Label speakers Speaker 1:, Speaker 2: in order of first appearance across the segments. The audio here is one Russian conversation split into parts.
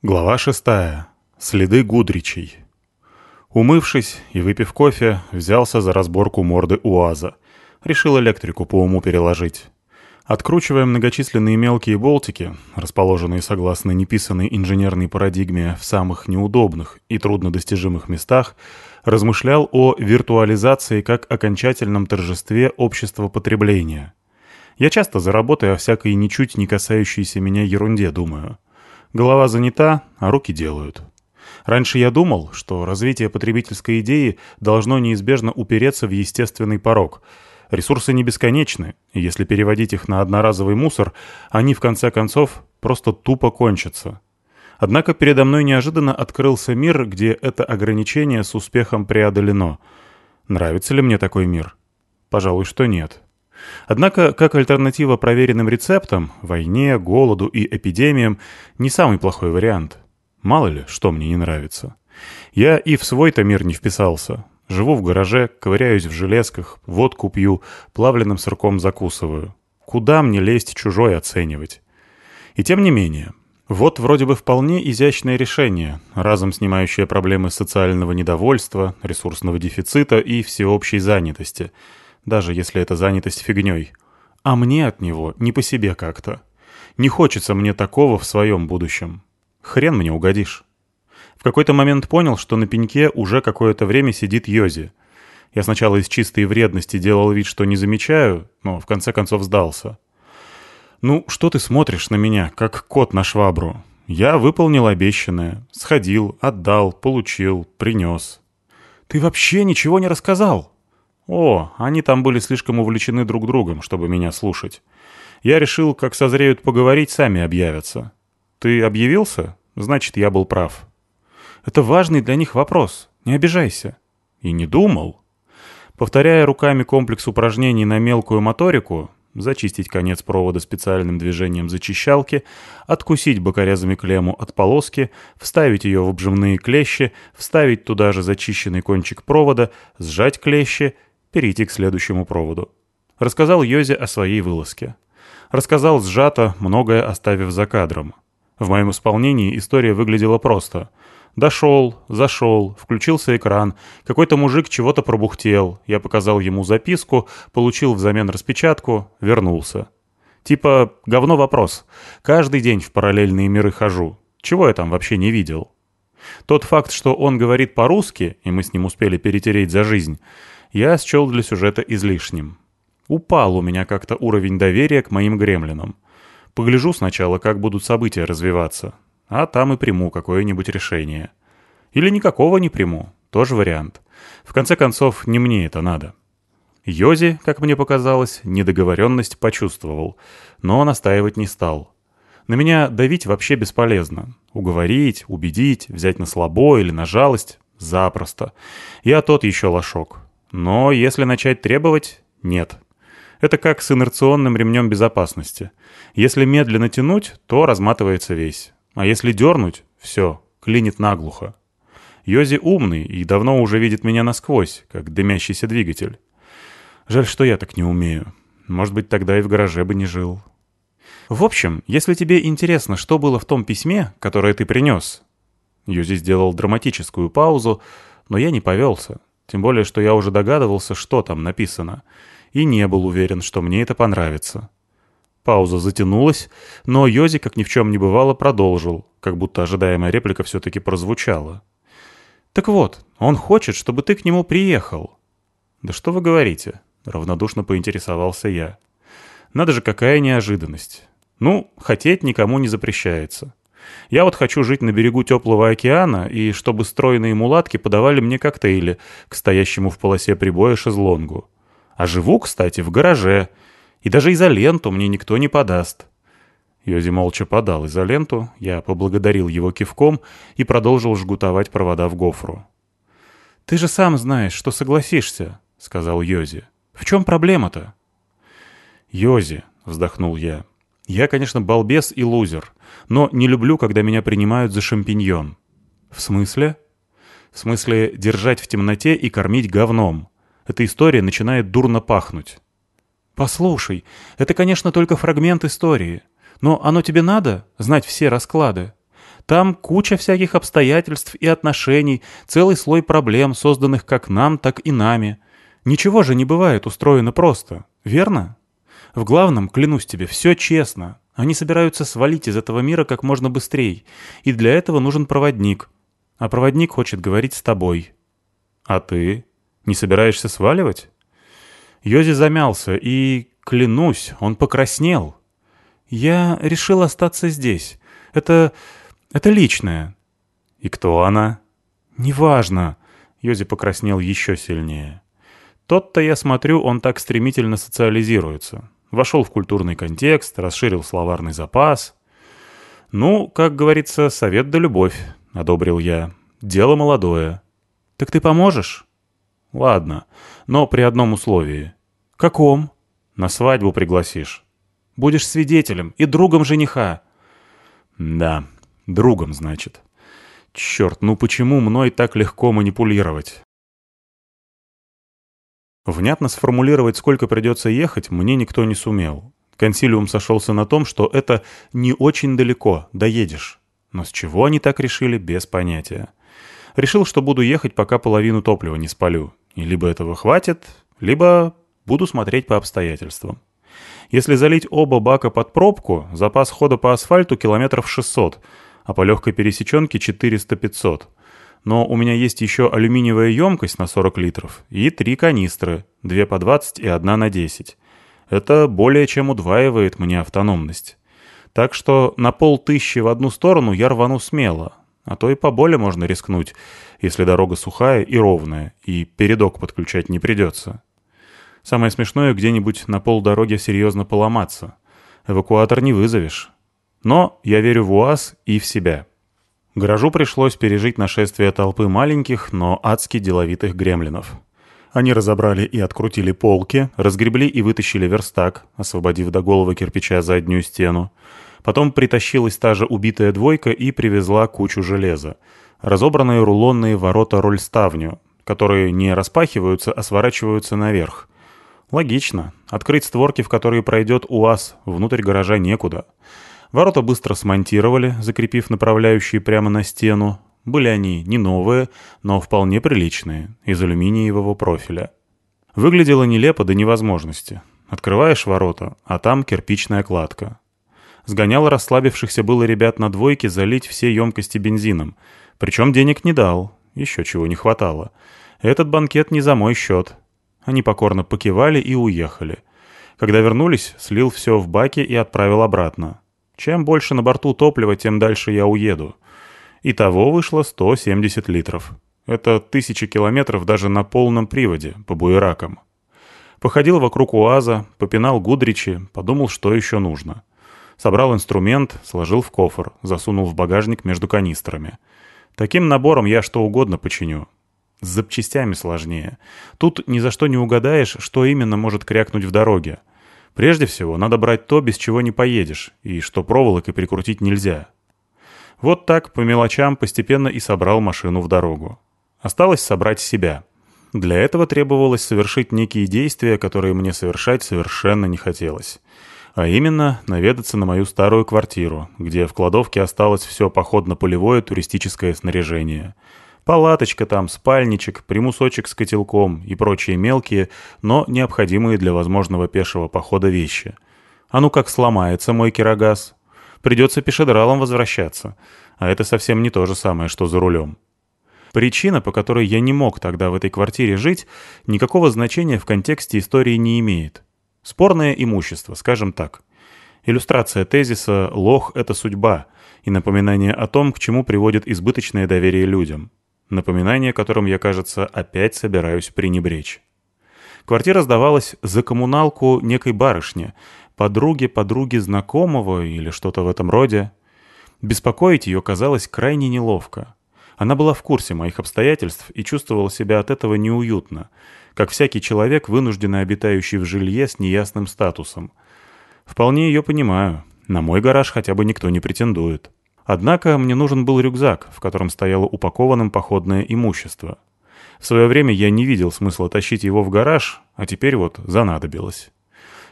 Speaker 1: Глава шестая. Следы Гудричей. Умывшись и выпив кофе, взялся за разборку морды УАЗа. Решил электрику по уму переложить. Откручивая многочисленные мелкие болтики, расположенные согласно неписанной инженерной парадигме в самых неудобных и труднодостижимых местах, размышлял о виртуализации как окончательном торжестве общества потребления. Я часто за работой о всякой ничуть не касающейся меня ерунде думаю. Голова занята, а руки делают. Раньше я думал, что развитие потребительской идеи должно неизбежно упереться в естественный порог. Ресурсы не бесконечны, и если переводить их на одноразовый мусор, они в конце концов просто тупо кончатся. Однако передо мной неожиданно открылся мир, где это ограничение с успехом преодолено. Нравится ли мне такой мир? Пожалуй, что нет. Однако, как альтернатива проверенным рецептам, войне, голоду и эпидемиям, не самый плохой вариант. Мало ли, что мне не нравится. Я и в свой-то мир не вписался. Живу в гараже, ковыряюсь в железках, водку пью, плавленным сырком закусываю. Куда мне лезть чужой оценивать? И тем не менее, вот вроде бы вполне изящное решение, разом снимающее проблемы социального недовольства, ресурсного дефицита и всеобщей занятости – даже если эта занятость фигней. А мне от него не по себе как-то. Не хочется мне такого в своем будущем. Хрен мне угодишь. В какой-то момент понял, что на пеньке уже какое-то время сидит Йози. Я сначала из чистой вредности делал вид, что не замечаю, но в конце концов сдался. «Ну, что ты смотришь на меня, как кот на швабру? Я выполнил обещанное. Сходил, отдал, получил, принес». «Ты вообще ничего не рассказал?» О, они там были слишком увлечены друг другом, чтобы меня слушать. Я решил, как созреют поговорить, сами объявятся. Ты объявился? Значит, я был прав. Это важный для них вопрос. Не обижайся. И не думал. Повторяя руками комплекс упражнений на мелкую моторику, зачистить конец провода специальным движением зачищалки, откусить бокорезами клемму от полоски, вставить ее в обжимные клещи, вставить туда же зачищенный кончик провода, сжать клещи — перейти к следующему проводу. Рассказал Йозе о своей вылазке. Рассказал сжато, многое оставив за кадром. В моем исполнении история выглядела просто. Дошел, зашел, включился экран, какой-то мужик чего-то пробухтел, я показал ему записку, получил взамен распечатку, вернулся. Типа, говно вопрос. Каждый день в параллельные миры хожу. Чего я там вообще не видел? Тот факт, что он говорит по-русски, и мы с ним успели перетереть за жизнь, я счел для сюжета излишним. Упал у меня как-то уровень доверия к моим гремлинам. Погляжу сначала, как будут события развиваться, а там и приму какое-нибудь решение. Или никакого не приму, тоже вариант. В конце концов, не мне это надо. Йози, как мне показалось, недоговоренность почувствовал, но настаивать не стал. На меня давить вообще бесполезно. Уговорить, убедить, взять на слабо или на жалость — запросто. Я тот еще лошок. Но если начать требовать — нет. Это как с инерционным ремнем безопасности. Если медленно тянуть, то разматывается весь. А если дернуть — все, клинит наглухо. Йози умный и давно уже видит меня насквозь, как дымящийся двигатель. Жаль, что я так не умею. Может быть, тогда и в гараже бы не жил. В общем, если тебе интересно, что было в том письме, которое ты принес... Юзи сделал драматическую паузу, но я не повелся. Тем более, что я уже догадывался, что там написано, и не был уверен, что мне это понравится. Пауза затянулась, но Йози, как ни в чем не бывало, продолжил, как будто ожидаемая реплика все-таки прозвучала. «Так вот, он хочет, чтобы ты к нему приехал». «Да что вы говорите?» — равнодушно поинтересовался я. «Надо же, какая неожиданность. Ну, хотеть никому не запрещается. Я вот хочу жить на берегу теплого океана, и чтобы стройные мулатки подавали мне коктейли к стоящему в полосе прибоя шезлонгу. А живу, кстати, в гараже, и даже изоленту мне никто не подаст». Йози молча подал изоленту, я поблагодарил его кивком и продолжил жгутовать провода в гофру. «Ты же сам знаешь, что согласишься», — сказал Йози. «В чем проблема-то?» «Йози», — вздохнул я, — «я, конечно, балбес и лузер, но не люблю, когда меня принимают за шампиньон». «В смысле?» «В смысле держать в темноте и кормить говном. Эта история начинает дурно пахнуть». «Послушай, это, конечно, только фрагмент истории. Но оно тебе надо, знать все расклады? Там куча всяких обстоятельств и отношений, целый слой проблем, созданных как нам, так и нами. Ничего же не бывает устроено просто, верно? В главном, клянусь тебе, все честно. Они собираются свалить из этого мира как можно быстрее, и для этого нужен проводник. А проводник хочет говорить с тобой. А ты не собираешься сваливать? Йози замялся, и, клянусь, он покраснел. Я решил остаться здесь. Это... это личное. И кто она? Неважно. Йози покраснел еще сильнее. Тот-то, я смотрю, он так стремительно социализируется. Вошел в культурный контекст, расширил словарный запас. «Ну, как говорится, совет да любовь», — одобрил я. «Дело молодое». «Так ты поможешь?» «Ладно, но при одном условии». «Каком?» «На свадьбу пригласишь». «Будешь свидетелем и другом жениха». «Да, другом, значит». «Черт, ну почему мной так легко манипулировать?» Внятно сформулировать, сколько придется ехать, мне никто не сумел. Консилиум сошелся на том, что это не очень далеко, доедешь. Но с чего они так решили, без понятия. Решил, что буду ехать, пока половину топлива не спалю. И либо этого хватит, либо буду смотреть по обстоятельствам. Если залить оба бака под пробку, запас хода по асфальту километров 600, а по легкой пересеченке 400-500 но у меня есть еще алюминиевая емкость на 40 литров и три канистры, две по 20 и одна на 10. Это более чем удваивает мне автономность. Так что на полтыщи в одну сторону я рвану смело, а то и поболее можно рискнуть, если дорога сухая и ровная, и передок подключать не придется. Самое смешное где-нибудь на полдороги серьезно поломаться. Эвакуатор не вызовешь. Но я верю в УАЗ и в себя. Гаражу пришлось пережить нашествие толпы маленьких, но адски деловитых гремлинов. Они разобрали и открутили полки, разгребли и вытащили верстак, освободив до голого кирпича заднюю стену. Потом притащилась та же убитая двойка и привезла кучу железа. Разобранные рулонные ворота рольставню, которые не распахиваются, а сворачиваются наверх. Логично. Открыть створки, в которые пройдет УАЗ, внутрь гаража некуда. Ворота быстро смонтировали, закрепив направляющие прямо на стену. Были они не новые, но вполне приличные, из алюминиевого профиля. Выглядело нелепо до невозможности. Открываешь ворота, а там кирпичная кладка. Сгонял расслабившихся было ребят на двойке залить все емкости бензином. Причем денег не дал, еще чего не хватало. Этот банкет не за мой счет. Они покорно покивали и уехали. Когда вернулись, слил все в баки и отправил обратно. Чем больше на борту топлива, тем дальше я уеду. Итого вышло 170 литров. Это тысячи километров даже на полном приводе, по буеракам. Походил вокруг УАЗа, попинал Гудричи, подумал, что еще нужно. Собрал инструмент, сложил в кофр, засунул в багажник между канистрами. Таким набором я что угодно починю. С запчастями сложнее. Тут ни за что не угадаешь, что именно может крякнуть в дороге. Прежде всего, надо брать то, без чего не поедешь, и что проволокой прикрутить нельзя. Вот так, по мелочам, постепенно и собрал машину в дорогу. Осталось собрать себя. Для этого требовалось совершить некие действия, которые мне совершать совершенно не хотелось. А именно, наведаться на мою старую квартиру, где в кладовке осталось все походно-полевое туристическое снаряжение — Палаточка там, спальничек, примусочек с котелком и прочие мелкие, но необходимые для возможного пешего похода вещи. А ну как сломается мой кирогаз? Придется пешедралом возвращаться. А это совсем не то же самое, что за рулем. Причина, по которой я не мог тогда в этой квартире жить, никакого значения в контексте истории не имеет. Спорное имущество, скажем так. Иллюстрация тезиса «лох — это судьба» и напоминание о том, к чему приводит избыточное доверие людям. Напоминание, которым я, кажется, опять собираюсь пренебречь. Квартира сдавалась за коммуналку некой барышни, подруги-подруги знакомого или что-то в этом роде. Беспокоить ее казалось крайне неловко. Она была в курсе моих обстоятельств и чувствовала себя от этого неуютно, как всякий человек, вынужденно обитающий в жилье с неясным статусом. Вполне ее понимаю. На мой гараж хотя бы никто не претендует. Однако мне нужен был рюкзак, в котором стояло упакованным походное имущество. В свое время я не видел смысла тащить его в гараж, а теперь вот занадобилось.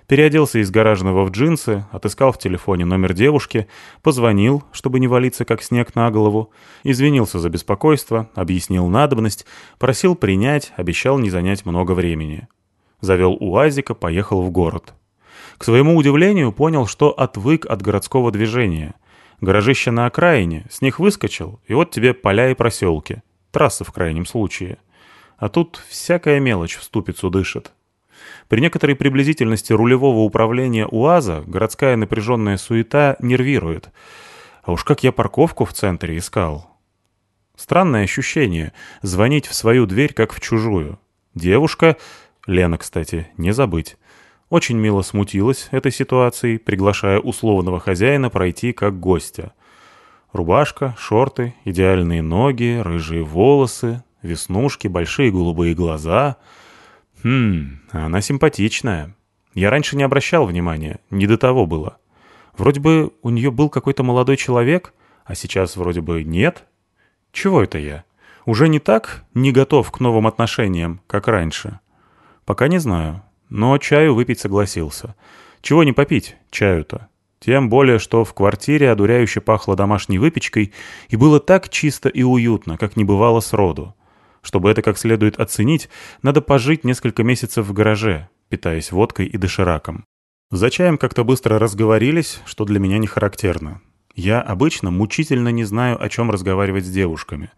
Speaker 1: Переоделся из гаражного в джинсы, отыскал в телефоне номер девушки, позвонил, чтобы не валиться как снег на голову, извинился за беспокойство, объяснил надобность, просил принять, обещал не занять много времени. Завел УАЗика, поехал в город. К своему удивлению понял, что отвык от городского движения. Гаражище на окраине, с них выскочил, и вот тебе поля и проселки. Трасса в крайнем случае. А тут всякая мелочь в ступицу дышит. При некоторой приблизительности рулевого управления УАЗа городская напряженная суета нервирует. А уж как я парковку в центре искал. Странное ощущение — звонить в свою дверь, как в чужую. Девушка, Лена, кстати, не забыть, очень мило смутилась этой ситуацией, приглашая условного хозяина пройти как гостя. Рубашка, шорты, идеальные ноги, рыжие волосы, веснушки, большие голубые глаза — Хм, она симпатичная. Я раньше не обращал внимания, не до того было. Вроде бы у нее был какой-то молодой человек, а сейчас вроде бы нет. Чего это я? Уже не так не готов к новым отношениям, как раньше? Пока не знаю, но чаю выпить согласился. Чего не попить, чаю-то? Тем более, что в квартире одуряюще пахло домашней выпечкой и было так чисто и уютно, как не бывало сроду. Чтобы это как следует оценить, надо пожить несколько месяцев в гараже, питаясь водкой и дошираком. За чаем как-то быстро разговорились, что для меня не характерно. Я обычно мучительно не знаю, о чем разговаривать с девушками.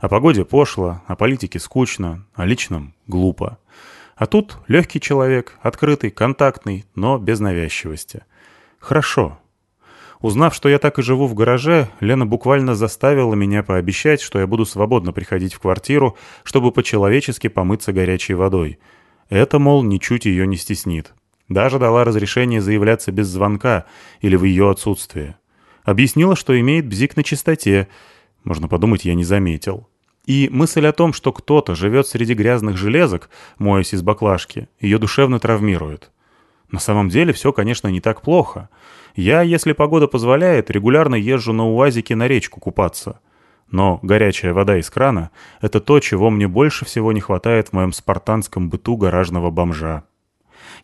Speaker 1: О погоде пошло, о политике скучно, о личном глупо. А тут легкий человек, открытый, контактный, но без навязчивости. Хорошо, Узнав, что я так и живу в гараже, Лена буквально заставила меня пообещать, что я буду свободно приходить в квартиру, чтобы по-человечески помыться горячей водой. Это, мол, ничуть ее не стеснит. Даже дала разрешение заявляться без звонка или в ее отсутствие. Объяснила, что имеет бзик на чистоте. Можно подумать, я не заметил. И мысль о том, что кто-то живет среди грязных железок, моясь из баклажки, ее душевно травмирует. На самом деле все, конечно, не так плохо. Я, если погода позволяет, регулярно езжу на УАЗике на речку купаться. Но горячая вода из крана — это то, чего мне больше всего не хватает в моем спартанском быту гаражного бомжа.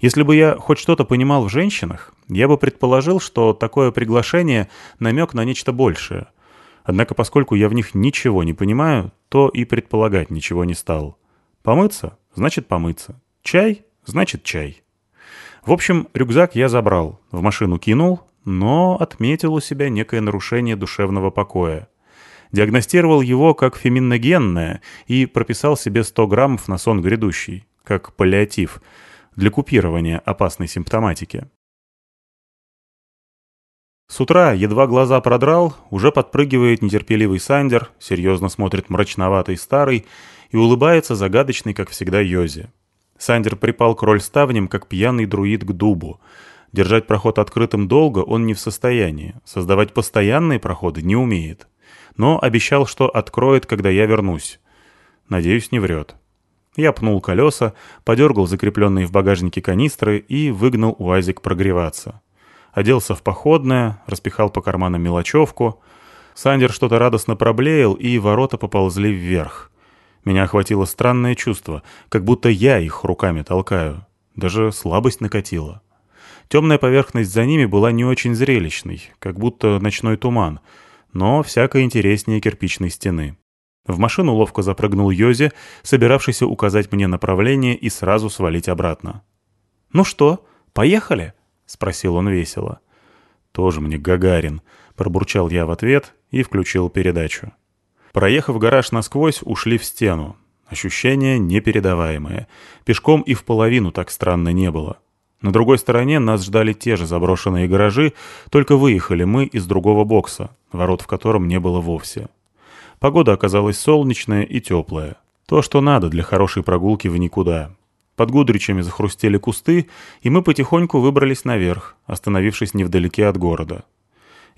Speaker 1: Если бы я хоть что-то понимал в женщинах, я бы предположил, что такое приглашение — намек на нечто большее. Однако поскольку я в них ничего не понимаю, то и предполагать ничего не стал. Помыться — значит помыться. Чай — значит чай. В общем, рюкзак я забрал, в машину кинул, но отметил у себя некое нарушение душевного покоя. Диагностировал его как феминогенное и прописал себе 100 граммов на сон грядущий, как паллиатив, для купирования опасной симптоматики. С утра, едва глаза продрал, уже подпрыгивает нетерпеливый Сандер, серьезно смотрит мрачноватый старый и улыбается загадочный, как всегда, Йози. Сандер припал к рольставням, как пьяный друид к дубу. Держать проход открытым долго он не в состоянии. Создавать постоянные проходы не умеет. Но обещал, что откроет, когда я вернусь. Надеюсь, не врет. Я пнул колеса, подергал закрепленные в багажнике канистры и выгнал УАЗик прогреваться. Оделся в походное, распихал по карманам мелочевку. Сандер что-то радостно проблеял, и ворота поползли вверх. Меня охватило странное чувство, как будто я их руками толкаю. Даже слабость накатила. Темная поверхность за ними была не очень зрелищной, как будто ночной туман, но всяко интереснее кирпичной стены. В машину ловко запрыгнул Йози, собиравшийся указать мне направление и сразу свалить обратно. «Ну что, поехали?» — спросил он весело. «Тоже мне Гагарин», — пробурчал я в ответ и включил передачу. Проехав гараж насквозь, ушли в стену. Ощущение непередаваемое. Пешком и в половину так странно не было. На другой стороне нас ждали те же заброшенные гаражи, только выехали мы из другого бокса, ворот в котором не было вовсе. Погода оказалась солнечная и теплая. То, что надо для хорошей прогулки в никуда. Под гудричами захрустели кусты, и мы потихоньку выбрались наверх, остановившись невдалеке от города.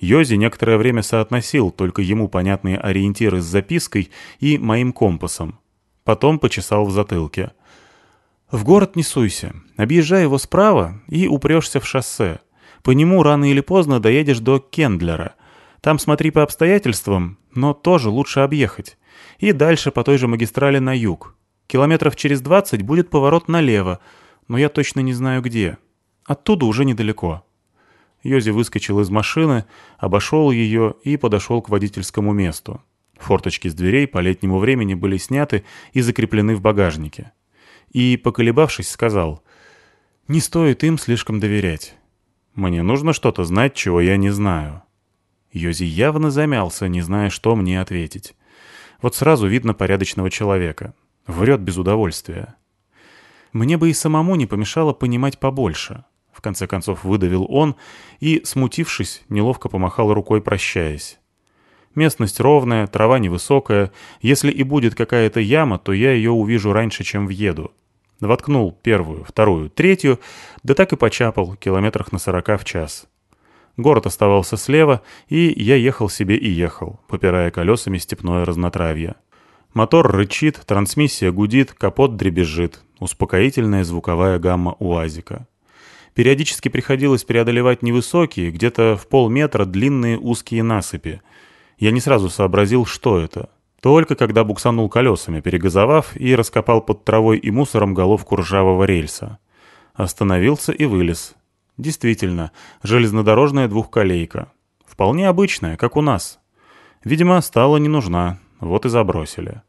Speaker 1: Йози некоторое время соотносил только ему понятные ориентиры с запиской и моим компасом. Потом почесал в затылке. «В город не суйся. Объезжай его справа и упрешься в шоссе. По нему рано или поздно доедешь до Кендлера. Там смотри по обстоятельствам, но тоже лучше объехать. И дальше по той же магистрали на юг. Километров через двадцать будет поворот налево, но я точно не знаю где. Оттуда уже недалеко». Йози выскочил из машины, обошел ее и подошел к водительскому месту. Форточки с дверей по летнему времени были сняты и закреплены в багажнике. И, поколебавшись, сказал, «Не стоит им слишком доверять. Мне нужно что-то знать, чего я не знаю». Йози явно замялся, не зная, что мне ответить. Вот сразу видно порядочного человека. Врет без удовольствия. Мне бы и самому не помешало понимать побольше. В конце концов выдавил он и, смутившись, неловко помахал рукой, прощаясь. Местность ровная, трава невысокая. Если и будет какая-то яма, то я ее увижу раньше, чем въеду. Воткнул первую, вторую, третью, да так и почапал, километрах на сорока в час. Город оставался слева, и я ехал себе и ехал, попирая колесами степное разнотравье. Мотор рычит, трансмиссия гудит, капот дребезжит. Успокоительная звуковая гамма УАЗика. Периодически приходилось преодолевать невысокие, где-то в полметра длинные узкие насыпи. Я не сразу сообразил, что это. Только когда буксанул колесами, перегазовав, и раскопал под травой и мусором головку ржавого рельса. Остановился и вылез. Действительно, железнодорожная двухколейка. Вполне обычная, как у нас. Видимо, стала не нужна, вот и забросили.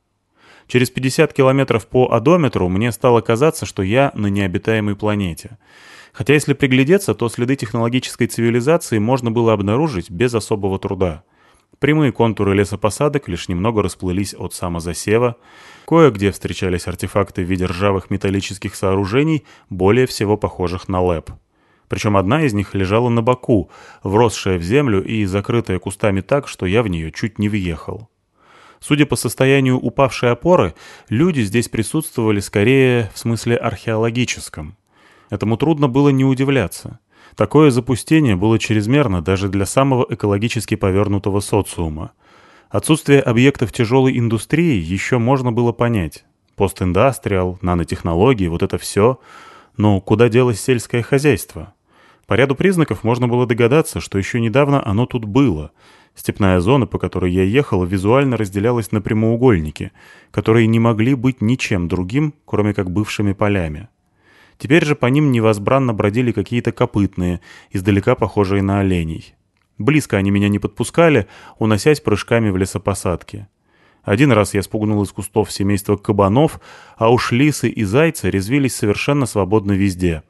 Speaker 1: Через 50 километров по одометру мне стало казаться, что я на необитаемой планете. Хотя если приглядеться, то следы технологической цивилизации можно было обнаружить без особого труда. Прямые контуры лесопосадок лишь немного расплылись от самозасева. Кое-где встречались артефакты в виде ржавых металлических сооружений, более всего похожих на лэп. Причем одна из них лежала на боку, вросшая в землю и закрытая кустами так, что я в нее чуть не въехал. Судя по состоянию упавшей опоры, люди здесь присутствовали скорее в смысле археологическом. Этому трудно было не удивляться. Такое запустение было чрезмерно даже для самого экологически повернутого социума. Отсутствие объектов тяжелой индустрии еще можно было понять. Постиндастриал, нанотехнологии, вот это все — но куда делось сельское хозяйство? По ряду признаков можно было догадаться, что еще недавно оно тут было. Степная зона, по которой я ехал, визуально разделялась на прямоугольники, которые не могли быть ничем другим, кроме как бывшими полями. Теперь же по ним невозбранно бродили какие-то копытные, издалека похожие на оленей. Близко они меня не подпускали, уносясь прыжками в лесопосадке. Один раз я спугнул из кустов семейство кабанов, а уж лисы и зайцы резвились совершенно свободно везде.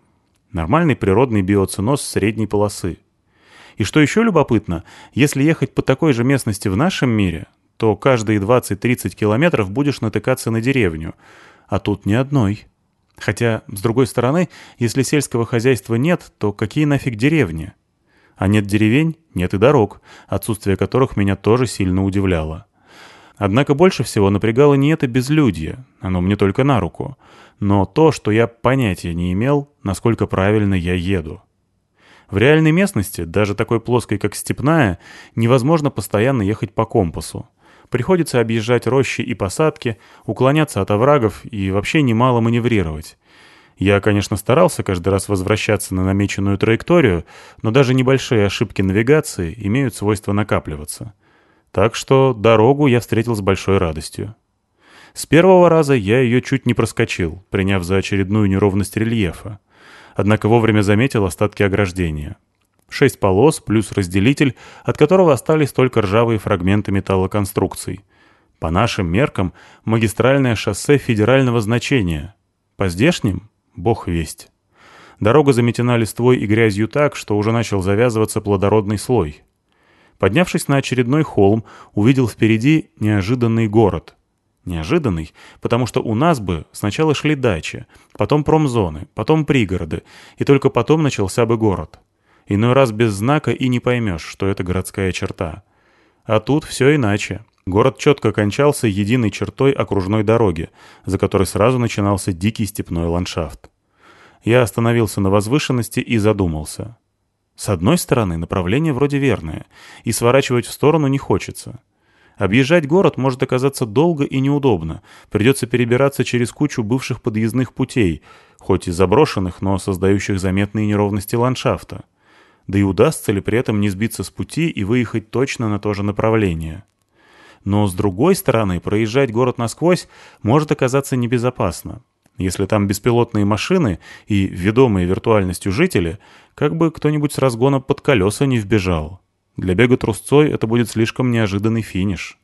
Speaker 1: Нормальный природный биоценоз средней полосы. И что еще любопытно, если ехать по такой же местности в нашем мире, то каждые 20-30 километров будешь натыкаться на деревню, а тут ни одной. Хотя, с другой стороны, если сельского хозяйства нет, то какие нафиг деревни? А нет деревень, нет и дорог, отсутствие которых меня тоже сильно удивляло. Однако больше всего напрягало не это безлюдье, оно мне только на руку, но то, что я понятия не имел, насколько правильно я еду. В реальной местности, даже такой плоской, как степная, невозможно постоянно ехать по компасу. Приходится объезжать рощи и посадки, уклоняться от оврагов и вообще немало маневрировать. Я, конечно, старался каждый раз возвращаться на намеченную траекторию, но даже небольшие ошибки навигации имеют свойство накапливаться. Так что дорогу я встретил с большой радостью. С первого раза я ее чуть не проскочил, приняв за очередную неровность рельефа. Однако вовремя заметил остатки ограждения. Шесть полос плюс разделитель, от которого остались только ржавые фрагменты металлоконструкций. По нашим меркам, магистральное шоссе федерального значения. По здешним — бог весть. Дорога заметена листвой и грязью так, что уже начал завязываться плодородный слой. Поднявшись на очередной холм, увидел впереди неожиданный город. Неожиданный, потому что у нас бы сначала шли дачи, потом промзоны, потом пригороды, и только потом начался бы город. Иной раз без знака и не поймешь, что это городская черта. А тут все иначе. Город четко кончался единой чертой окружной дороги, за которой сразу начинался дикий степной ландшафт. Я остановился на возвышенности и задумался. С одной стороны, направление вроде верное, и сворачивать в сторону не хочется. Объезжать город может оказаться долго и неудобно, придется перебираться через кучу бывших подъездных путей, хоть и заброшенных, но создающих заметные неровности ландшафта. Да и удастся ли при этом не сбиться с пути и выехать точно на то же направление. Но с другой стороны, проезжать город насквозь может оказаться небезопасно. Если там беспилотные машины и ведомые виртуальностью жители, как бы кто-нибудь с разгона под колеса не вбежал. Для бега трусцой это будет слишком неожиданный финиш.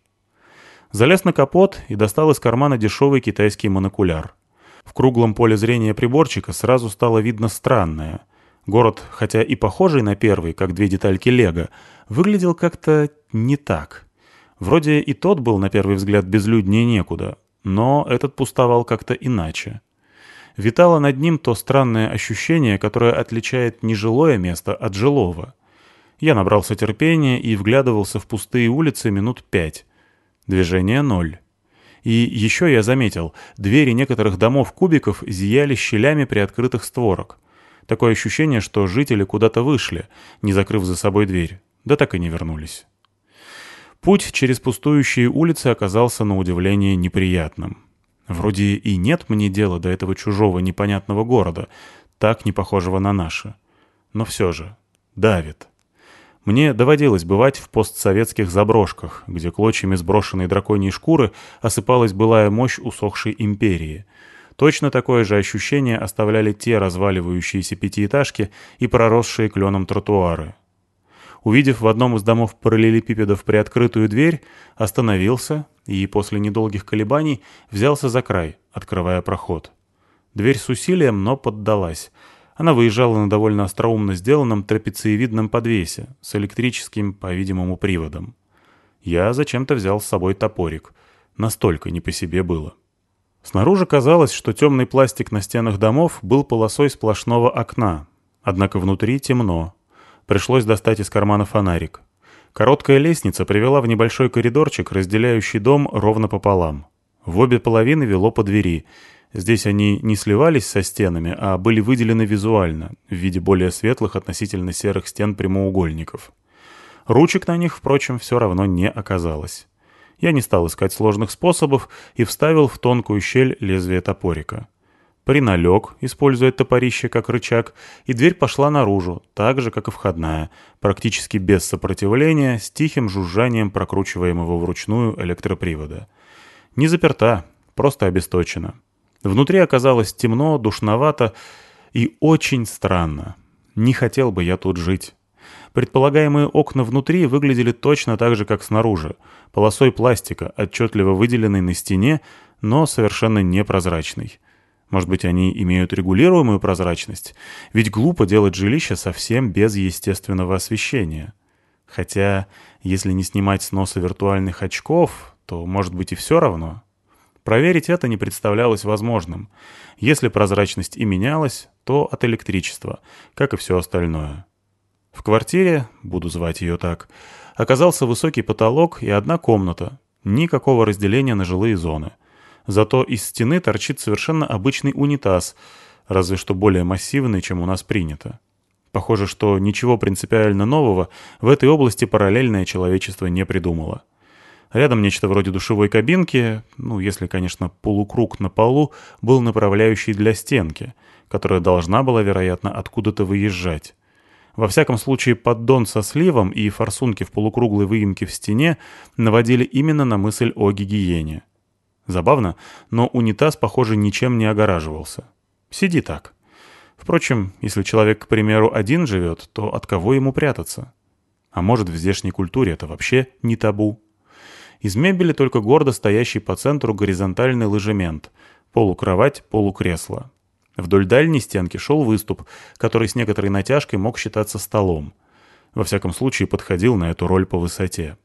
Speaker 1: Залез на капот и достал из кармана дешевый китайский монокуляр. В круглом поле зрения приборчика сразу стало видно странное. Город, хотя и похожий на первый, как две детальки лего, выглядел как-то не так. Вроде и тот был на первый взгляд безлюднее некуда, но этот пустовал как-то иначе. Витало над ним то странное ощущение, которое отличает нежилое место от жилого. Я набрался терпения и вглядывался в пустые улицы минут пять. Движение ноль. И еще я заметил, двери некоторых домов-кубиков зияли щелями приоткрытых створок. Такое ощущение, что жители куда-то вышли, не закрыв за собой дверь, да так и не вернулись. Путь через пустующие улицы оказался на удивление неприятным. Вроде и нет мне дела до этого чужого непонятного города, так не похожего на наши. Но все же, давит. Мне доводилось бывать в постсоветских заброшках, где клочьями сброшенной драконьей шкуры осыпалась былая мощь усохшей империи. Точно такое же ощущение оставляли те разваливающиеся пятиэтажки и проросшие кленом тротуары. Увидев в одном из домов параллелепипедов приоткрытую дверь, остановился и после недолгих колебаний взялся за край, открывая проход. Дверь с усилием, но поддалась. Она выезжала на довольно остроумно сделанном трапециевидном подвесе с электрическим, по-видимому, приводом. Я зачем-то взял с собой топорик. Настолько не по себе было. Снаружи казалось, что темный пластик на стенах домов был полосой сплошного окна. Однако внутри темно, Пришлось достать из кармана фонарик. Короткая лестница привела в небольшой коридорчик, разделяющий дом ровно пополам. В обе половины вело по двери. Здесь они не сливались со стенами, а были выделены визуально, в виде более светлых относительно серых стен прямоугольников. Ручек на них, впрочем, все равно не оказалось. Я не стал искать сложных способов и вставил в тонкую щель лезвие топорика. Приналег, используя топорище как рычаг, и дверь пошла наружу, так же, как и входная, практически без сопротивления, с тихим жужжанием прокручиваемого вручную электропривода. Не заперта, просто обесточена. Внутри оказалось темно, душновато и очень странно. Не хотел бы я тут жить. Предполагаемые окна внутри выглядели точно так же, как снаружи, полосой пластика, отчетливо выделенной на стене, но совершенно непрозрачной. Может быть, они имеют регулируемую прозрачность? Ведь глупо делать жилище совсем без естественного освещения. Хотя, если не снимать с носа виртуальных очков, то, может быть, и все равно. Проверить это не представлялось возможным. Если прозрачность и менялась, то от электричества, как и все остальное. В квартире, буду звать ее так, оказался высокий потолок и одна комната. Никакого разделения на жилые зоны. Зато из стены торчит совершенно обычный унитаз, разве что более массивный, чем у нас принято. Похоже, что ничего принципиально нового в этой области параллельное человечество не придумало. Рядом нечто вроде душевой кабинки, ну, если, конечно, полукруг на полу был направляющий для стенки, которая должна была, вероятно, откуда-то выезжать. Во всяком случае, поддон со сливом и форсунки в полукруглой выемке в стене наводили именно на мысль о гигиене. Забавно, но унитаз, похоже, ничем не огораживался. Сиди так. Впрочем, если человек, к примеру, один живет, то от кого ему прятаться? А может, в здешней культуре это вообще не табу? Из мебели только гордо стоящий по центру горизонтальный ложемент, полукровать, полукресло. Вдоль дальней стенки шел выступ, который с некоторой натяжкой мог считаться столом. Во всяком случае, подходил на эту роль по высоте.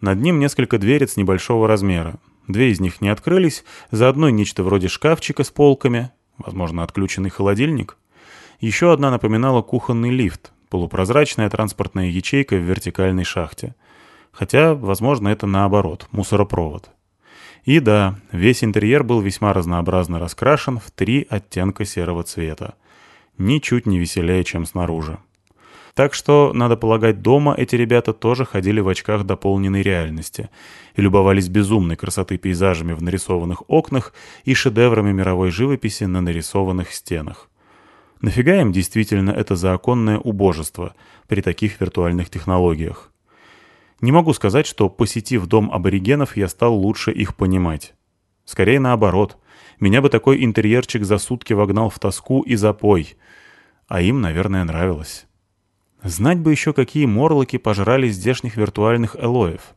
Speaker 1: Над ним несколько дверец небольшого размера, Две из них не открылись, за одной нечто вроде шкафчика с полками, возможно, отключенный холодильник. Еще одна напоминала кухонный лифт, полупрозрачная транспортная ячейка в вертикальной шахте. Хотя, возможно, это наоборот, мусоропровод. И да, весь интерьер был весьма разнообразно раскрашен в три оттенка серого цвета. Ничуть не веселее, чем снаружи. Так что, надо полагать, дома эти ребята тоже ходили в очках дополненной реальности и любовались безумной красоты пейзажами в нарисованных окнах и шедеврами мировой живописи на нарисованных стенах. Нафига им действительно это заоконное убожество при таких виртуальных технологиях? Не могу сказать, что, посетив дом аборигенов, я стал лучше их понимать. Скорее наоборот. Меня бы такой интерьерчик за сутки вогнал в тоску и запой. А им, наверное, нравилось. Знать бы еще, какие морлоки пожрали здешних виртуальных элоев.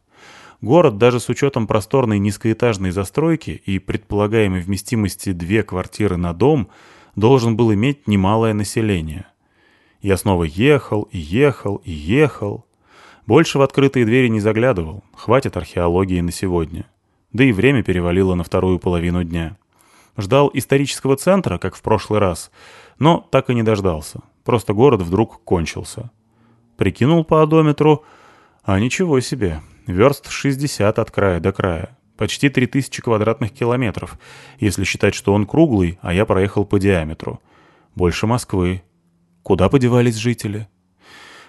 Speaker 1: Город, даже с учетом просторной низкоэтажной застройки и предполагаемой вместимости две квартиры на дом, должен был иметь немалое население. Я снова ехал и ехал и ехал. Больше в открытые двери не заглядывал, хватит археологии на сегодня. Да и время перевалило на вторую половину дня. Ждал исторического центра, как в прошлый раз, но так и не дождался. Просто город вдруг кончился. Прикинул по одометру, а ничего себе, верст 60 от края до края. Почти 3000 квадратных километров, если считать, что он круглый, а я проехал по диаметру. Больше Москвы. Куда подевались жители?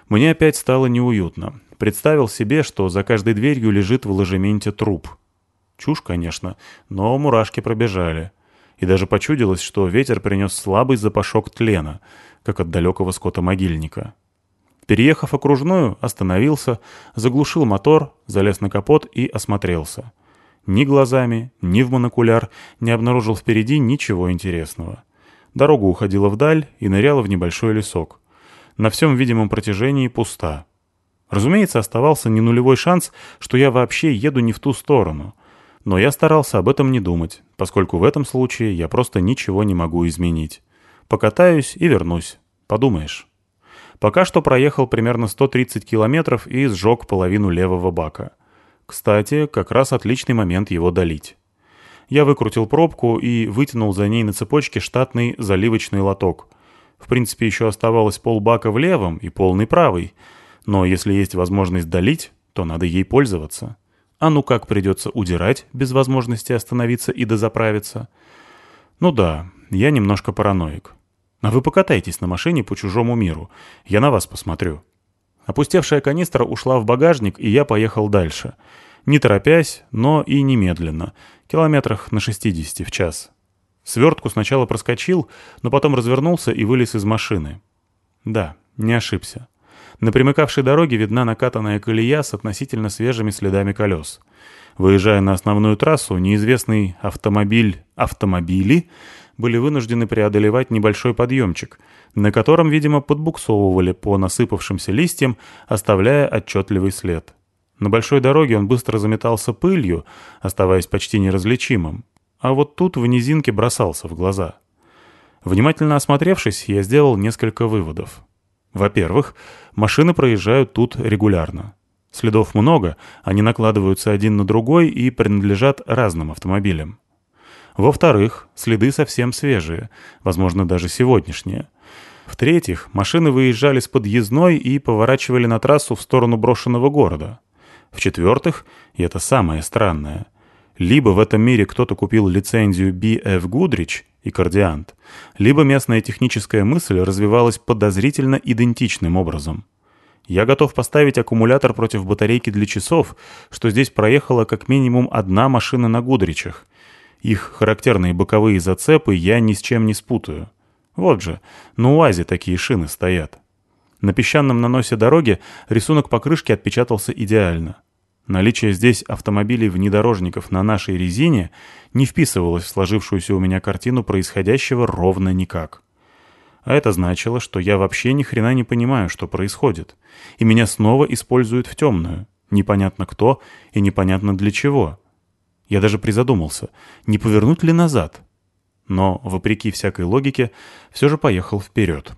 Speaker 1: Мне опять стало неуютно. Представил себе, что за каждой дверью лежит в ложементе труп. Чушь, конечно, но мурашки пробежали. И даже почудилось, что ветер принес слабый запашок тлена, как от далекого скота-могильника. Переехав окружную, остановился, заглушил мотор, залез на капот и осмотрелся. Ни глазами, ни в монокуляр не обнаружил впереди ничего интересного. Дорога уходила вдаль и ныряла в небольшой лесок. На всем видимом протяжении пуста. Разумеется, оставался не нулевой шанс, что я вообще еду не в ту сторону. Но я старался об этом не думать, поскольку в этом случае я просто ничего не могу изменить. Покатаюсь и вернусь. Подумаешь. Пока что проехал примерно 130 километров и сжег половину левого бака. Кстати, как раз отличный момент его долить. Я выкрутил пробку и вытянул за ней на цепочке штатный заливочный лоток. В принципе, еще оставалось полбака в левом и полный правый — но если есть возможность долить, то надо ей пользоваться. А ну как придется удирать без возможности остановиться и дозаправиться? Ну да, я немножко параноик. А вы покатайтесь на машине по чужому миру. Я на вас посмотрю. Опустевшая канистра ушла в багажник, и я поехал дальше. Не торопясь, но и немедленно. Километрах на 60 в час. Свертку сначала проскочил, но потом развернулся и вылез из машины. Да, не ошибся. На примыкавшей дороге видна накатанная колея с относительно свежими следами колес. Выезжая на основную трассу, неизвестный автомобиль автомобили были вынуждены преодолевать небольшой подъемчик, на котором, видимо, подбуксовывали по насыпавшимся листьям, оставляя отчетливый след. На большой дороге он быстро заметался пылью, оставаясь почти неразличимым. А вот тут в низинке бросался в глаза. Внимательно осмотревшись, я сделал несколько выводов. Во-первых, машины проезжают тут регулярно. Следов много, они накладываются один на другой и принадлежат разным автомобилям. Во-вторых, следы совсем свежие, возможно, даже сегодняшние. В-третьих, машины выезжали с подъездной и поворачивали на трассу в сторону брошенного города. В-четвертых, и это самое странное, либо в этом мире кто-то купил лицензию BF Goodrich и Кардиант, либо местная техническая мысль развивалась подозрительно идентичным образом. Я готов поставить аккумулятор против батарейки для часов, что здесь проехала как минимум одна машина на Гудричах. Их характерные боковые зацепы я ни с чем не спутаю. Вот же, на УАЗе такие шины стоят. На песчаном наносе дороги рисунок покрышки отпечатался идеально. Наличие здесь автомобилей-внедорожников на нашей резине не вписывалось в сложившуюся у меня картину происходящего ровно никак. А это значило, что я вообще ни хрена не понимаю, что происходит. И меня снова используют в темную. Непонятно кто и непонятно для чего. Я даже призадумался, не повернуть ли назад. Но, вопреки всякой логике, все же поехал вперед.